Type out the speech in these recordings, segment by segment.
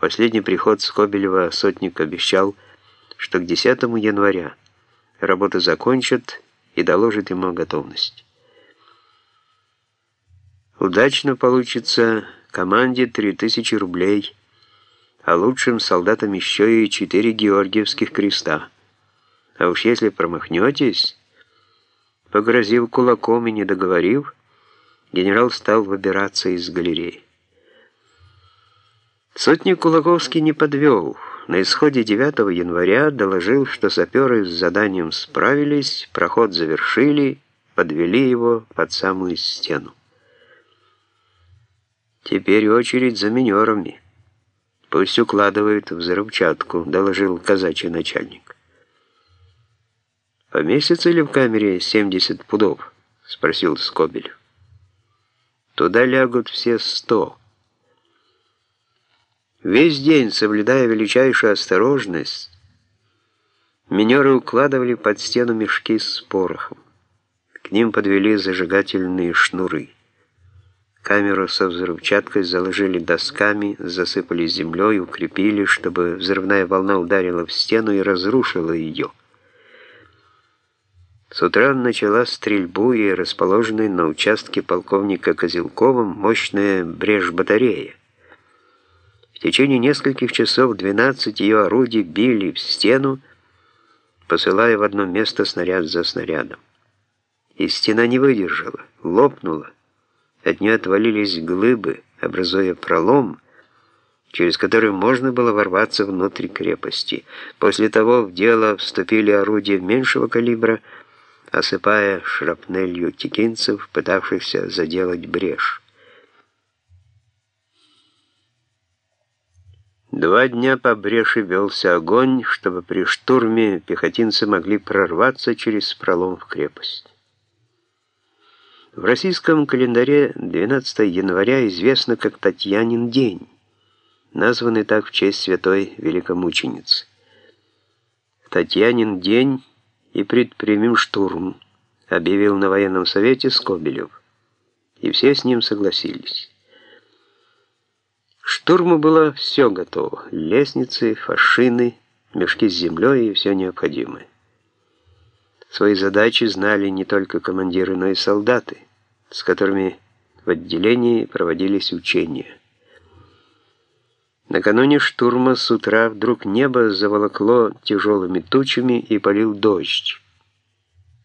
последний приход Скобелева сотник обещал, что к 10 января работу закончат и доложат ему о готовности. Удачно получится команде 3000 рублей, а лучшим солдатам еще и 4 георгиевских креста. А уж если промахнетесь, погрозил кулаком и не договорив, генерал стал выбираться из галереи. Сотник Кулаковский не подвел. На исходе 9 января доложил, что саперы с заданием справились, проход завершили, подвели его под самую стену. Теперь очередь за минерами. Пусть укладывают взрывчатку, доложил казачий начальник. «Поместится ли в камере 70 пудов?» — спросил Скобель. «Туда лягут все сто». Весь день, соблюдая величайшую осторожность, минеры укладывали под стену мешки с порохом. К ним подвели зажигательные шнуры. Камеру со взрывчаткой заложили досками, засыпали землей, укрепили, чтобы взрывная волна ударила в стену и разрушила ее. С утра начала стрельбу и расположенная на участке полковника Козелкова мощная брешь-батарея. В течение нескольких часов 12 ее орудий били в стену, посылая в одно место снаряд за снарядом. И стена не выдержала, лопнула, от нее отвалились глыбы, образуя пролом, через который можно было ворваться внутрь крепости. После того в дело вступили орудия меньшего калибра, осыпая шрапнелью текинцев, пытавшихся заделать брешь. Два дня по бреши велся огонь, чтобы при штурме пехотинцы могли прорваться через пролом в крепость. В российском календаре 12 января известно как Татьянин день, названный так в честь святой великомученицы. Татьянин день и предпримем штурм, объявил на военном совете Скобелев. И все с ним согласились. Штурму было все готово. Лестницы, фашины, мешки с землей и все необходимое. Свои задачи знали не только командиры, но и солдаты, с которыми в отделении проводились учения. Накануне штурма с утра вдруг небо заволокло тяжелыми тучами и полил дождь.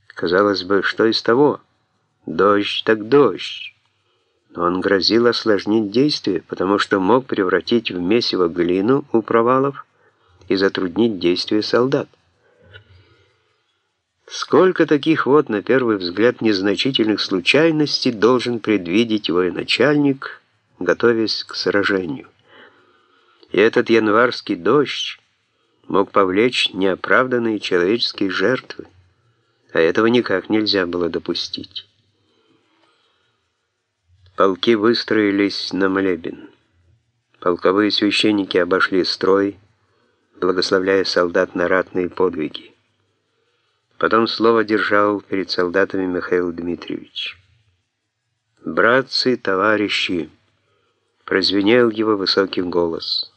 Казалось бы, что из того? Дождь так дождь. Но он грозил осложнить действие, потому что мог превратить в месиво глину у провалов и затруднить действия солдат. Сколько таких вот, на первый взгляд, незначительных случайностей должен предвидеть военачальник, готовясь к сражению. И этот январский дождь мог повлечь неоправданные человеческие жертвы, а этого никак нельзя было допустить. Полки выстроились на молебен. Полковые священники обошли строй, благословляя солдат на ратные подвиги. Потом слово держал перед солдатами Михаил Дмитриевич. «Братцы, товарищи!» — прозвенел его высокий голос.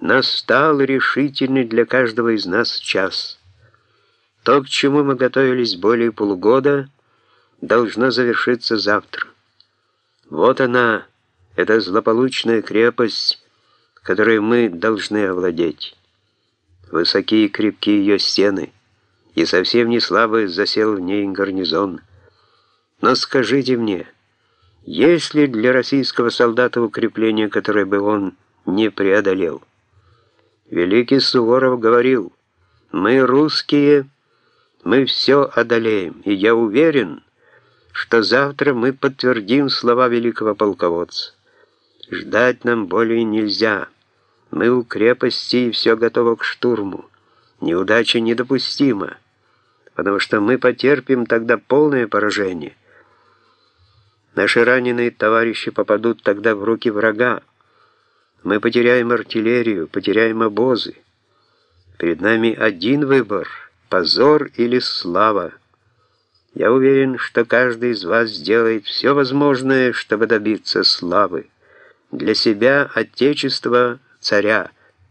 «Настал решительный для каждого из нас час. То, к чему мы готовились более полугода, должно завершиться завтра. Вот она, эта злополучная крепость, которой мы должны овладеть. Высокие и крепкие ее стены — и совсем не слабо засел в ней гарнизон. Но скажите мне, есть ли для российского солдата укрепление, которое бы он не преодолел? Великий Суворов говорил, мы русские, мы все одолеем, и я уверен, что завтра мы подтвердим слова великого полководца. Ждать нам более нельзя. Мы у крепости, и все готово к штурму. Неудача недопустима потому что мы потерпим тогда полное поражение. Наши раненые товарищи попадут тогда в руки врага. Мы потеряем артиллерию, потеряем обозы. Перед нами один выбор — позор или слава. Я уверен, что каждый из вас сделает все возможное, чтобы добиться славы. Для себя, Отечества, царя,